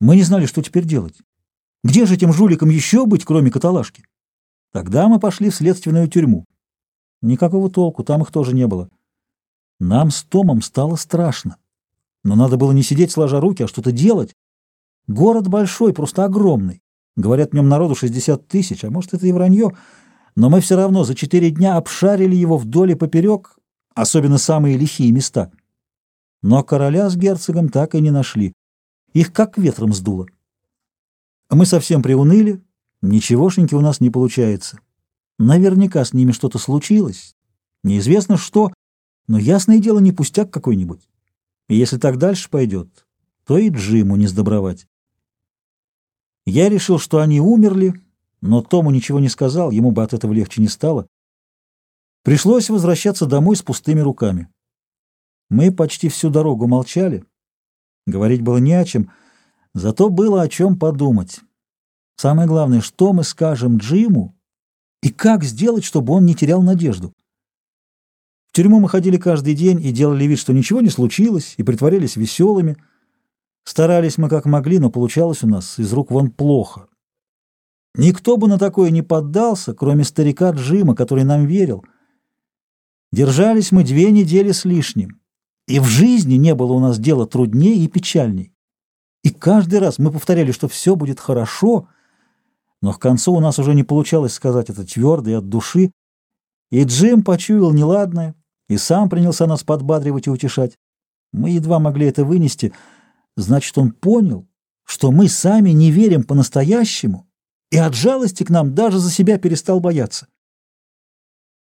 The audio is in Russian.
Мы не знали, что теперь делать. Где же этим жуликам еще быть, кроме каталажки? Тогда мы пошли в следственную тюрьму. Никакого толку, там их тоже не было. Нам с Томом стало страшно. Но надо было не сидеть сложа руки, а что-то делать. Город большой, просто огромный. Говорят, в нем народу 60 тысяч, а может, это и вранье. Но мы все равно за четыре дня обшарили его вдоль и поперек, особенно самые лихие места. Но короля с герцогом так и не нашли. Их как ветром сдуло. Мы совсем приуныли, ничегошеньки у нас не получается. Наверняка с ними что-то случилось. Неизвестно что, но ясное дело не пустяк какой-нибудь. И если так дальше пойдет, то и Джиму не сдобровать. Я решил, что они умерли, но Тому ничего не сказал, ему бы от этого легче не стало. Пришлось возвращаться домой с пустыми руками. Мы почти всю дорогу молчали. Говорить было не о чем, зато было о чем подумать. Самое главное, что мы скажем Джиму и как сделать, чтобы он не терял надежду. В тюрьму мы ходили каждый день и делали вид, что ничего не случилось, и притворялись веселыми. Старались мы как могли, но получалось у нас из рук вон плохо. Никто бы на такое не поддался, кроме старика Джима, который нам верил. Держались мы две недели с лишним, и в жизни не было у нас дела труднее и печальней. И каждый раз мы повторяли, что все будет хорошо, но к концу у нас уже не получалось сказать это твердо и от души, и Джим почуял неладное и сам принялся нас подбадривать и утешать. Мы едва могли это вынести — Значит, он понял, что мы сами не верим по-настоящему, и от жалости к нам даже за себя перестал бояться.